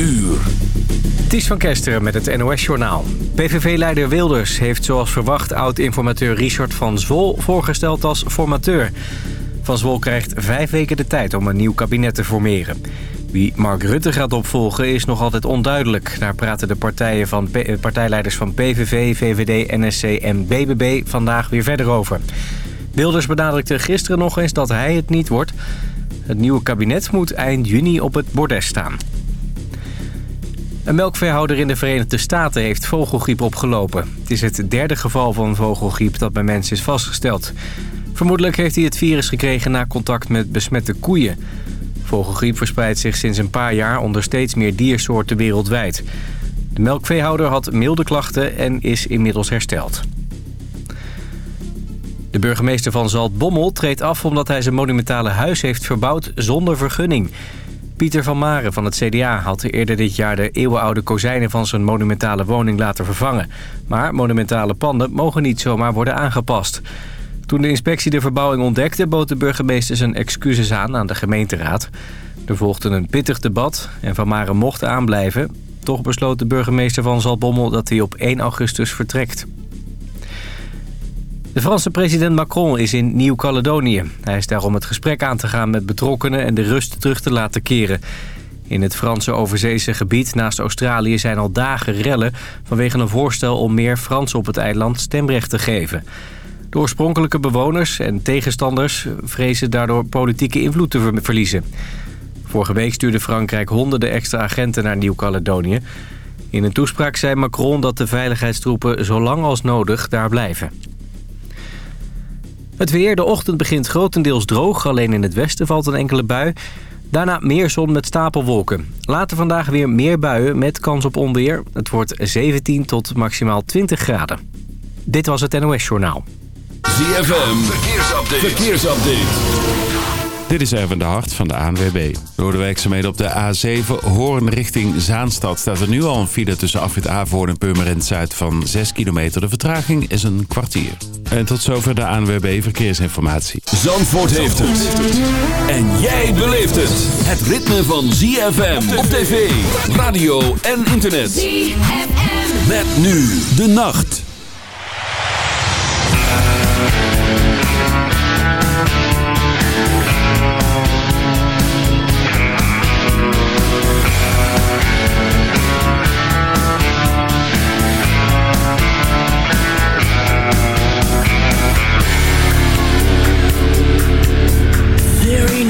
uur. Ties van Kesteren met het NOS-journaal. PVV-leider Wilders heeft zoals verwacht oud-informateur Richard van Zwol voorgesteld als formateur. Van Zwol krijgt vijf weken de tijd om een nieuw kabinet te formeren. Wie Mark Rutte gaat opvolgen is nog altijd onduidelijk. Daar praten de partijen van, partijleiders van PVV, VVD, NSC en BBB vandaag weer verder over. Wilders benadrukte gisteren nog eens dat hij het niet wordt. Het nieuwe kabinet moet eind juni op het bordes staan. Een melkveehouder in de Verenigde Staten heeft vogelgriep opgelopen. Het is het derde geval van vogelgriep dat bij mensen is vastgesteld. Vermoedelijk heeft hij het virus gekregen na contact met besmette koeien. Vogelgriep verspreidt zich sinds een paar jaar onder steeds meer diersoorten wereldwijd. De melkveehouder had milde klachten en is inmiddels hersteld. De burgemeester van Zaltbommel treedt af omdat hij zijn monumentale huis heeft verbouwd zonder vergunning. Pieter van Maren van het CDA had eerder dit jaar de eeuwenoude kozijnen van zijn monumentale woning laten vervangen. Maar monumentale panden mogen niet zomaar worden aangepast. Toen de inspectie de verbouwing ontdekte, bood de burgemeester zijn excuses aan aan de gemeenteraad. Er volgde een pittig debat en Van Maren mocht aanblijven. Toch besloot de burgemeester van Zaltbommel dat hij op 1 augustus vertrekt. De Franse president Macron is in Nieuw-Caledonië. Hij is daar om het gesprek aan te gaan met betrokkenen en de rust terug te laten keren. In het Franse overzeese gebied naast Australië zijn al dagen rellen... vanwege een voorstel om meer Fransen op het eiland stemrecht te geven. De oorspronkelijke bewoners en tegenstanders vrezen daardoor politieke invloed te verliezen. Vorige week stuurde Frankrijk honderden extra agenten naar Nieuw-Caledonië. In een toespraak zei Macron dat de veiligheidstroepen zo lang als nodig daar blijven. Het weer, de ochtend begint grotendeels droog. Alleen in het westen valt een enkele bui. Daarna meer zon met stapelwolken. Later vandaag weer meer buien met kans op onweer. Het wordt 17 tot maximaal 20 graden. Dit was het NOS Journaal. ZFM, verkeersupdate. verkeersupdate. Dit is even de hart van de ANWB. Door de werkzaamheden op de A7 Hoorn richting Zaanstad staat er nu al een file tussen afrit Avoorn en Purmerend Zuid van 6 kilometer. De vertraging is een kwartier. En tot zover de ANWB Verkeersinformatie. Zandvoort heeft het. En jij beleeft het. Het ritme van ZFM op tv, radio en internet. ZFM. Met nu de nacht.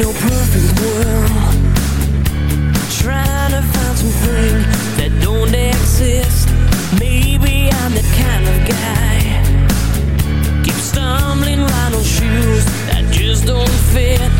no perfect world. Trying to find something that don't exist. Maybe I'm the kind of guy. Keep stumbling around on shoes that just don't fit.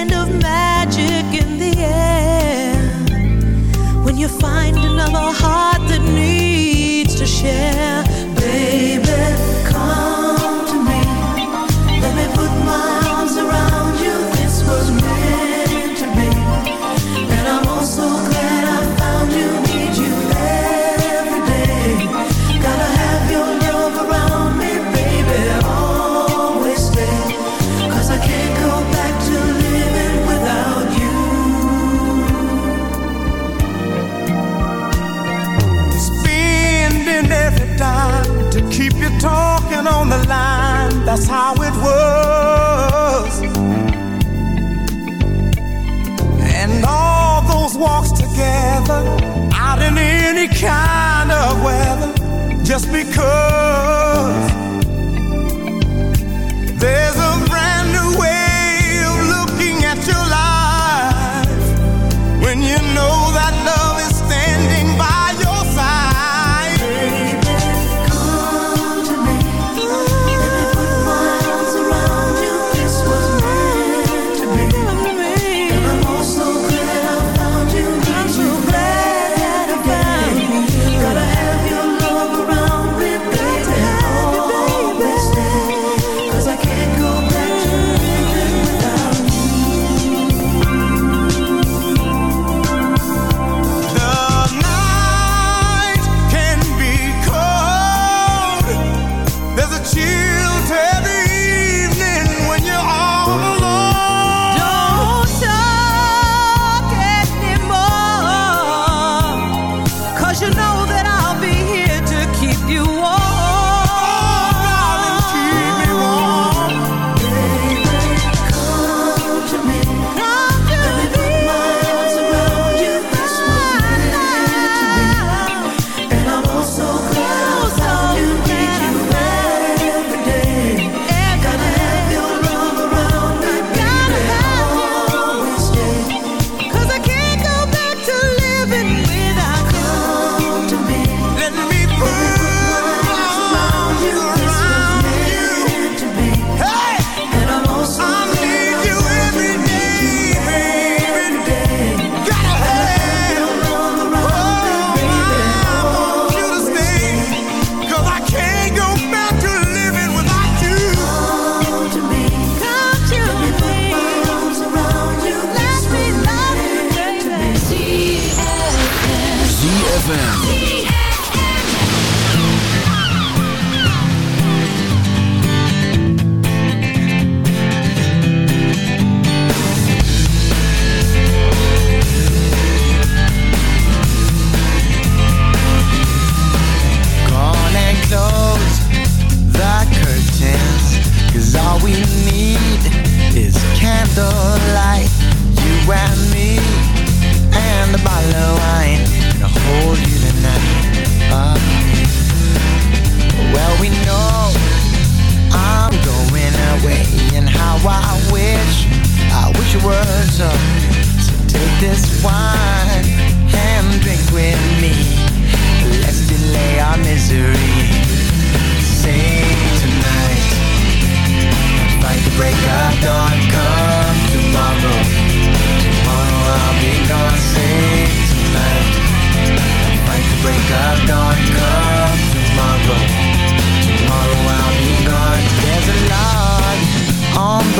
kind of man just because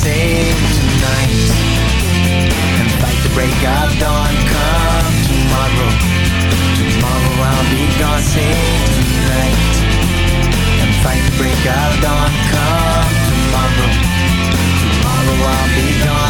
Save tonight and fight the break of dawn. Come tomorrow, tomorrow I'll be gone. Save tonight and fight the break of dawn. Come tomorrow, tomorrow I'll be gone.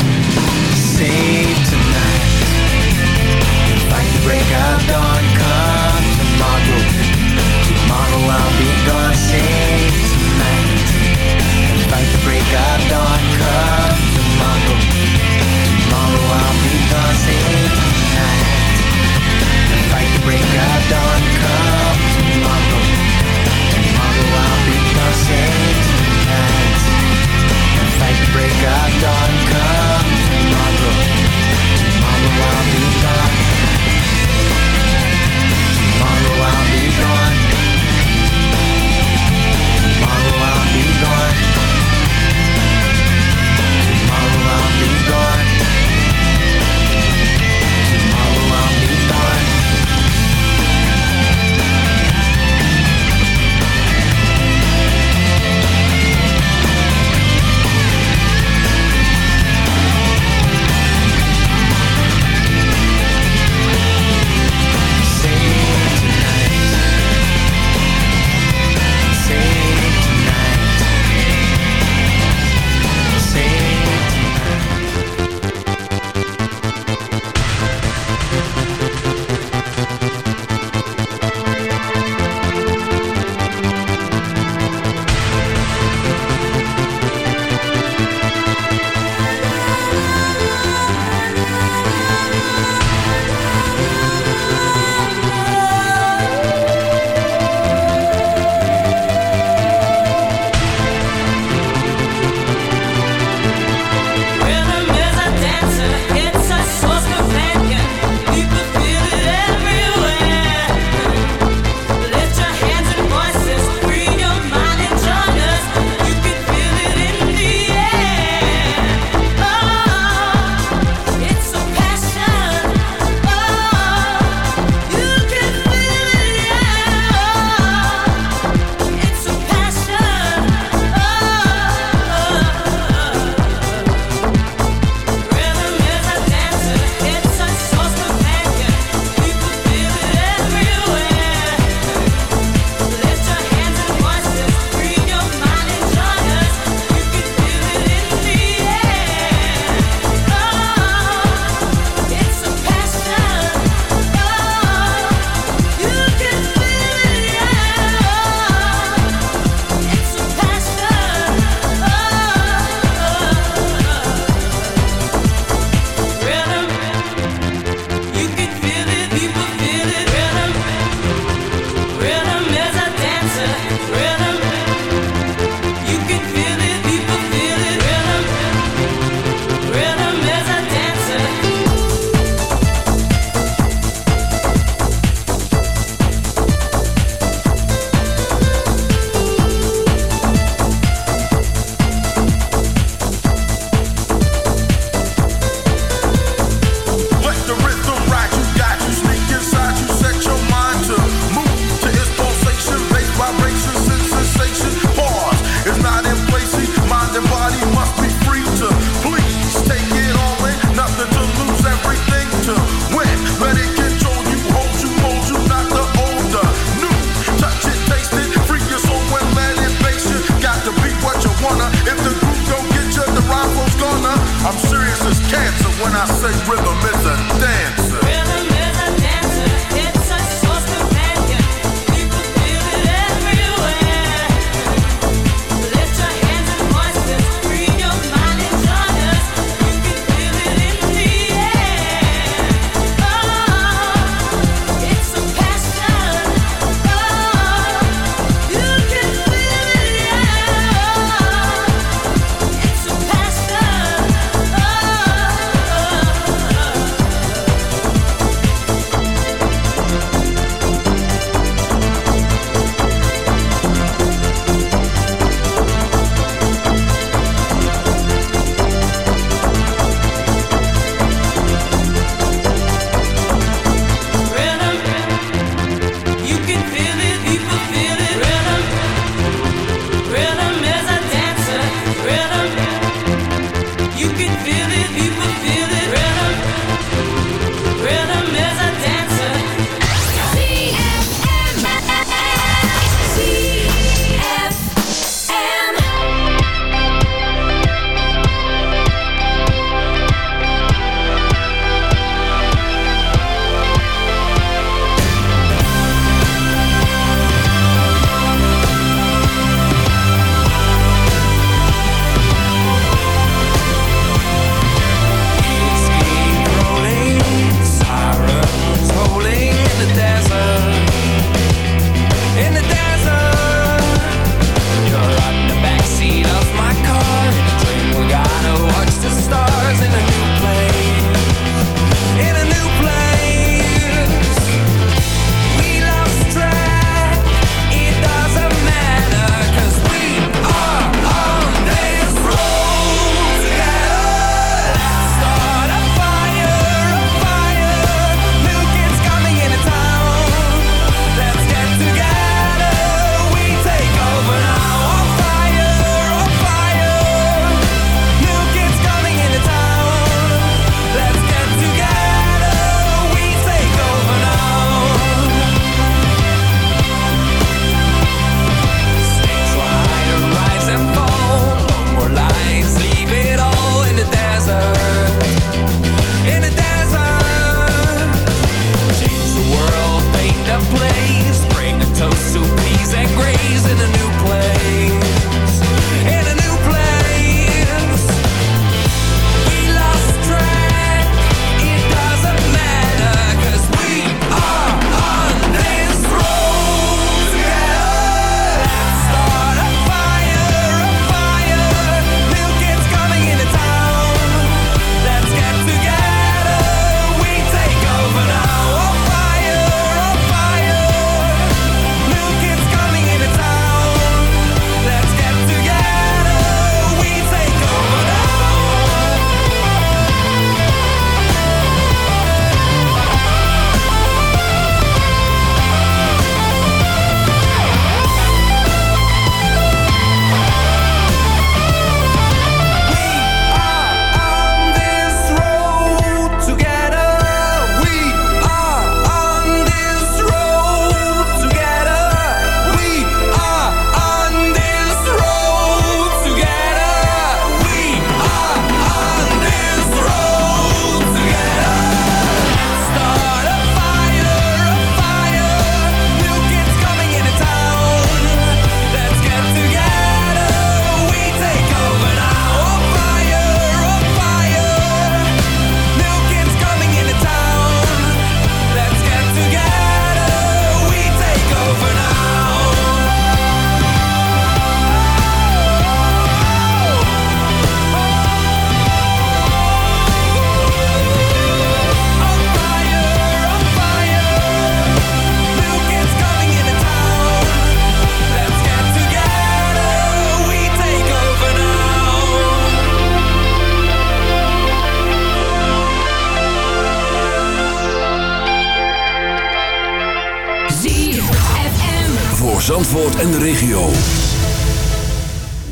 En de regio.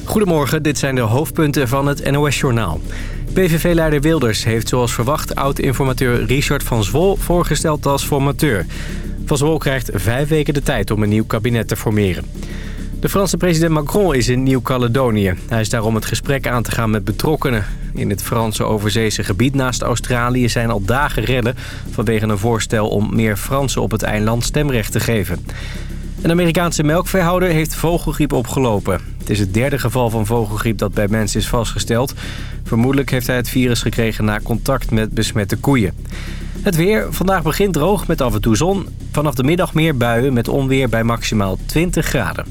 Goedemorgen, dit zijn de hoofdpunten van het NOS-journaal. PVV-leider Wilders heeft zoals verwacht oud-informateur Richard van Zwol voorgesteld als formateur. Van Zwol krijgt vijf weken de tijd om een nieuw kabinet te formeren. De Franse president Macron is in Nieuw-Caledonië. Hij is daar om het gesprek aan te gaan met betrokkenen. In het Franse overzeese gebied naast Australië zijn al dagen redden... vanwege een voorstel om meer Fransen op het eiland stemrecht te geven. Een Amerikaanse melkveehouder heeft vogelgriep opgelopen. Het is het derde geval van vogelgriep dat bij mensen is vastgesteld. Vermoedelijk heeft hij het virus gekregen na contact met besmette koeien. Het weer. Vandaag begint droog met af en toe zon. Vanaf de middag meer buien met onweer bij maximaal 20 graden.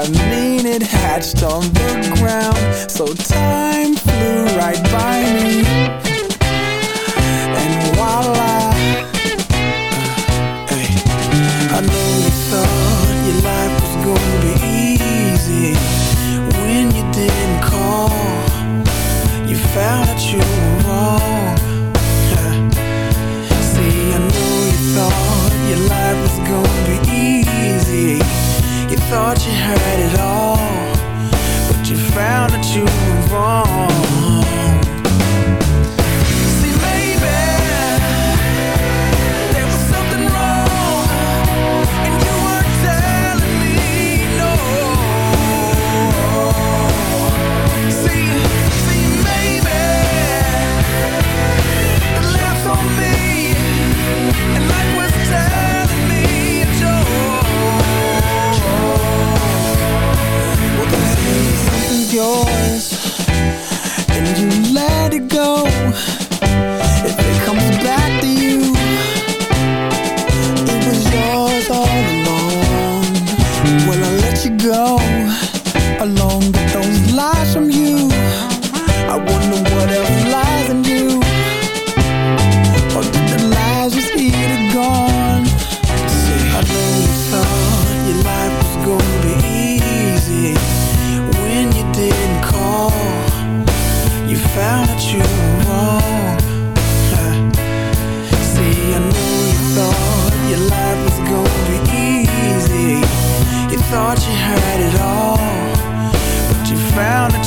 I mean it hatched on the ground. So time flew right by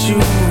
you.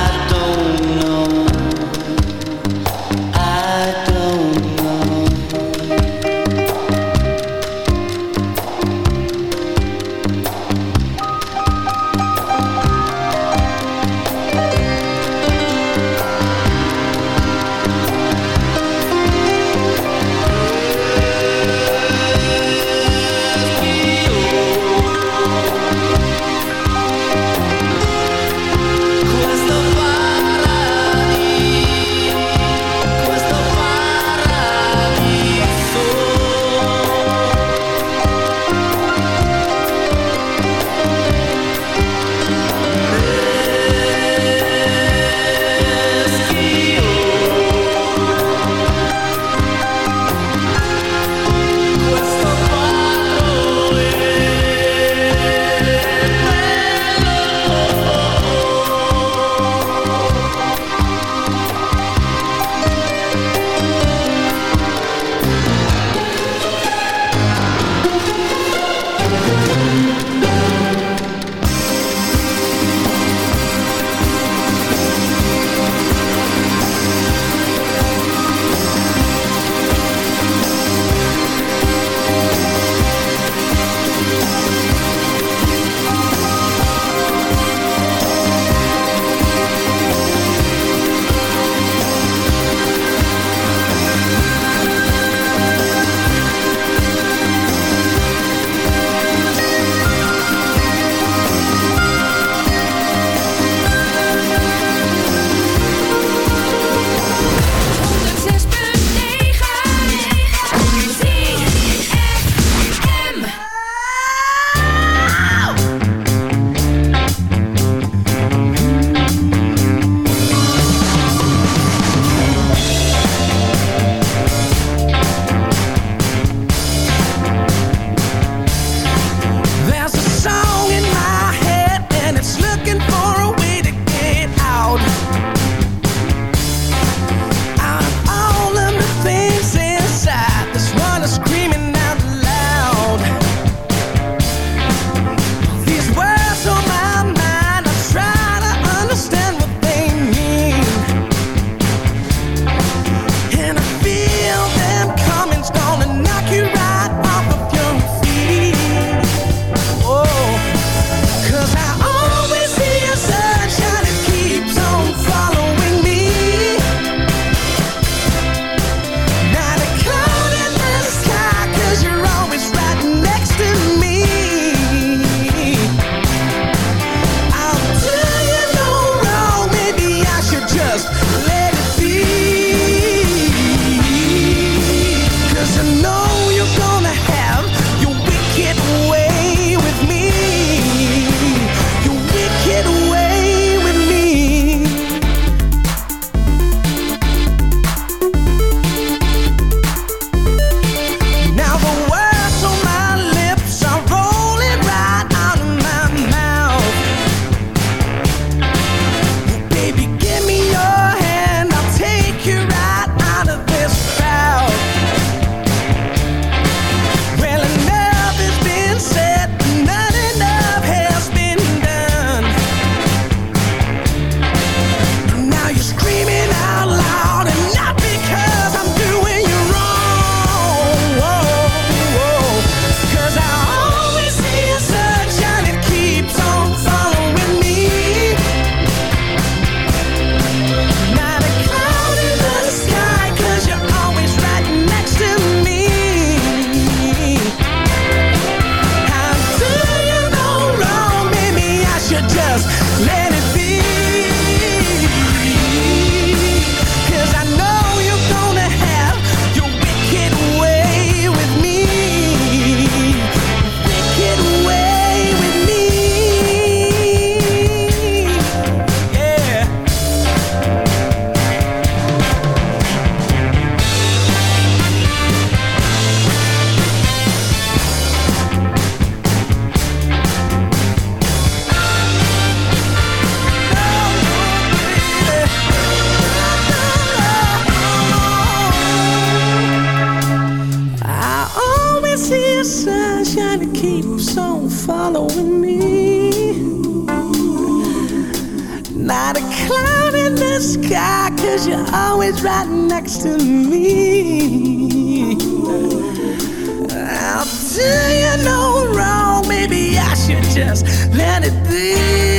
no wrong, maybe I should just let it be.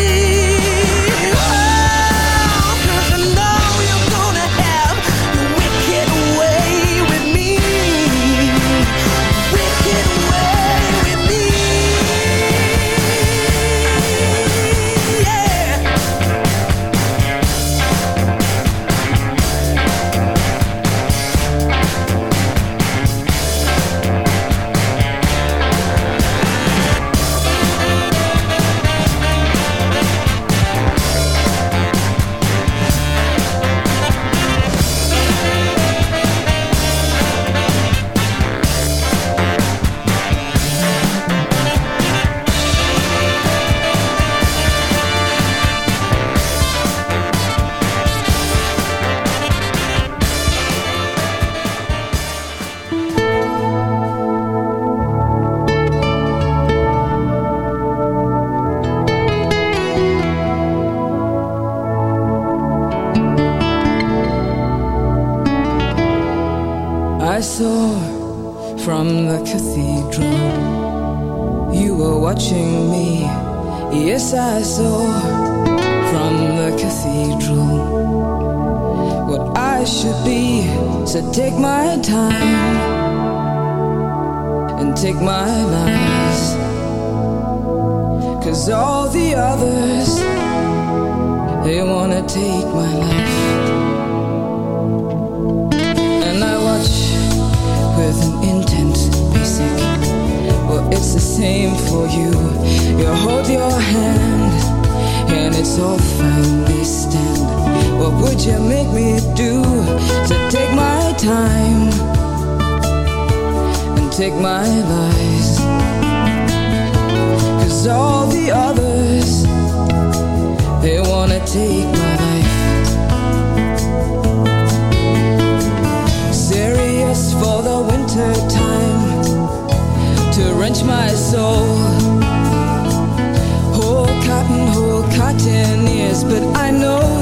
You make me do to take my time and take my lies? Cause all the others, they wanna take my life. serious for the winter time to wrench my soul. Whole cotton, whole cotton ears, but I know